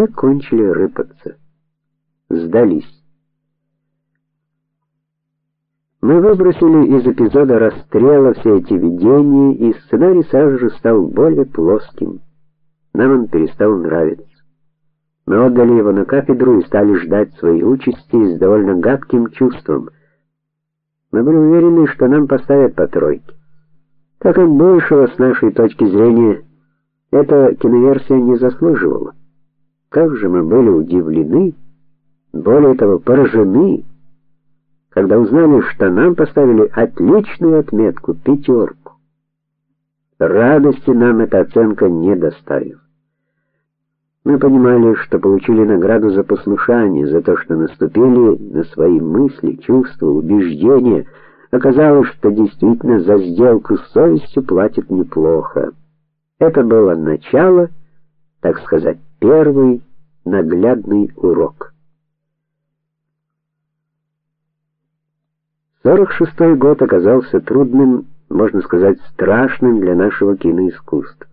мы кончили рыпаться. Сдались. Мы выбросили из эпизода расстрела все эти видения, и сценарий сразу же стал более плоским. Нам он перестал нравиться. Мы отдали его на кафедру и стали ждать своей участи с довольно гадким чувством. Мы были уверены, что нам поставят по тройке. Как большего с нашей точки зрения эта киноверсия не заслуживала. Как же мы были удивлены, более того, поражены, когда узнали, что нам поставили отличную отметку пятерку. Радости нам эта оценка не доставила. Мы понимали, что получили награду за послушание, за то, что наступили на свои мысли, чувства, убеждения. Оказалось, что действительно за сделку с совестью платят неплохо. Это было начало, так сказать, первый наглядный урок. 46-й год оказался трудным, можно сказать, страшным для нашего киноискусства.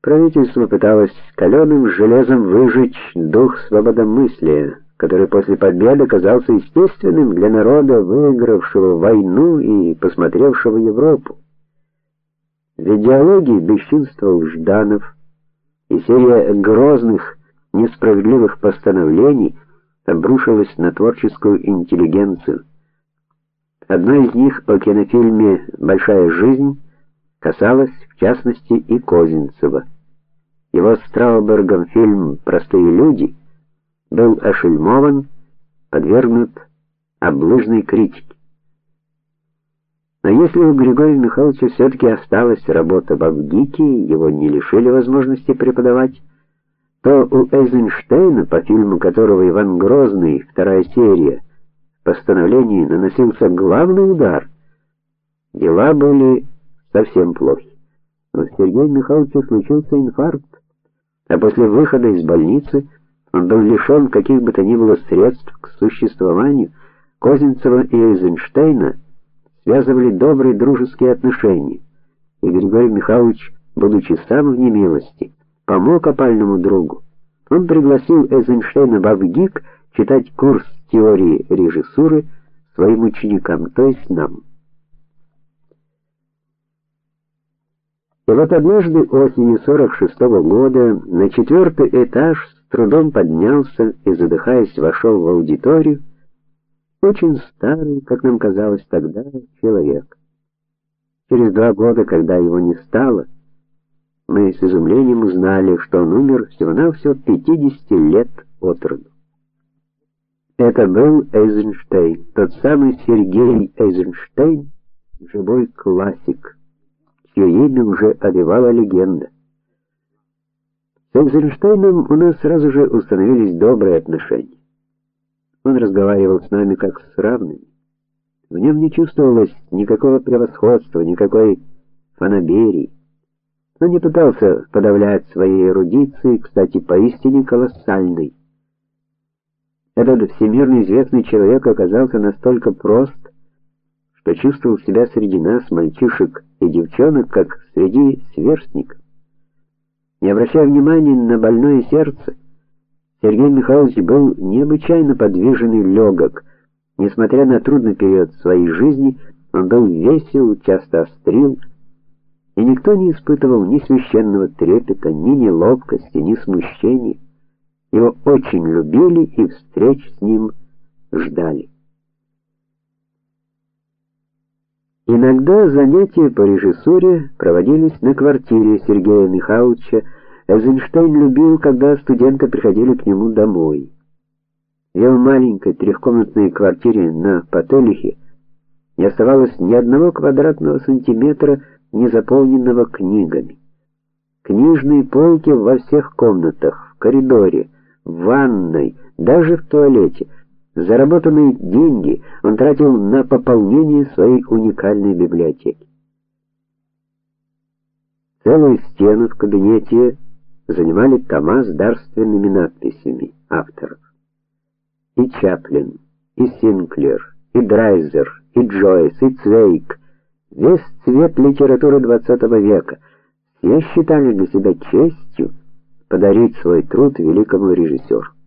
Правительство пыталось каленым железом выжечь дух свободомыслия, который после победы казался естественным для народа, выигравшего войну и посмотревшего Европу. В идеологии бесчинствовал Жданов, и серия грозных, несправедливых постановлений обрушилась на творческую интеллигенцию. Одно из них о кинофильме Большая жизнь касалось в частности и Козинцева. Его Страубергом фильм Простые люди был ошельмован, подвергнут облыжной критике. Но если у Григория Михайловича все таки осталась работа в Авгике, его не лишили возможности преподавать, то у Эйзенштейна, по фильму которого Иван Грозный, вторая серия, в постановлении наносился главный удар, дела были совсем плохи. У Сергея Михайловича случился инфаркт, а после выхода из больницы он был лишен каких бы то ни было средств к существованию. Козинцева и Эйзенштейна связывали добрые дружеские отношения. И Григорий Михайлович, будучи сам в немилости, помог опальному другу. Он пригласил Эйзенштейна в Авгик читать курс теории режиссуры своим ученикам, то есть нам. И вот однажды осенью 46 -го года на четвертый этаж с трудом поднялся и задыхаясь вошел в аудиторию очень старый, как нам казалось тогда, человек. Через два года, когда его не стало, мы с изумлением узнали, что он умер всего-навсего 50 лет от роду. Это был Эйзенштейн, тот самый Сергей Эйзенштейн, живой классик, чье имя уже одевала легенда. С Эйзенштейном у нас сразу же установились добрые отношения. Он разговаривал с нами как с равными. В нем не чувствовалось никакого превосходства, никакой фанаберии. Он не пытался подавлять своей эрудиции, кстати, поистине колоссальной. Этот всемирно известный человек оказался настолько прост, что чувствовал себя среди нас, мальчишек и девчонок, как среди сверстников. Не обращая внимания на больное сердце, Сергей Михайлович был необычайно подвижен и легок. Несмотря на трудный период своей жизни, он был весел, часто острил, и никто не испытывал ни священного трепета, ни неловкости, ни смущения. Его очень любили и встреч с ним ждали. Иногда занятия по режиссуре проводились на квартире Сергея Михайловича, Эйзенштейн любил, когда студенты приходили к нему домой. В его маленькой трехкомнатной квартире на Потелихе не оставалось ни одного квадратного сантиметра, не заполненного книгами. Книжные полки во всех комнатах, в коридоре, в ванной, даже в туалете. Заработанные деньги он тратил на пополнение своей уникальной библиотеки. Целую стену в кабинете занимали тома с дарственными надписями авторов. И Чаплин, и Синклер, и Драйзер, и Джойс, и Цвейк, весь цвет литературы XX века. Все считали для себя честью подарить свой труд великому режиссеру.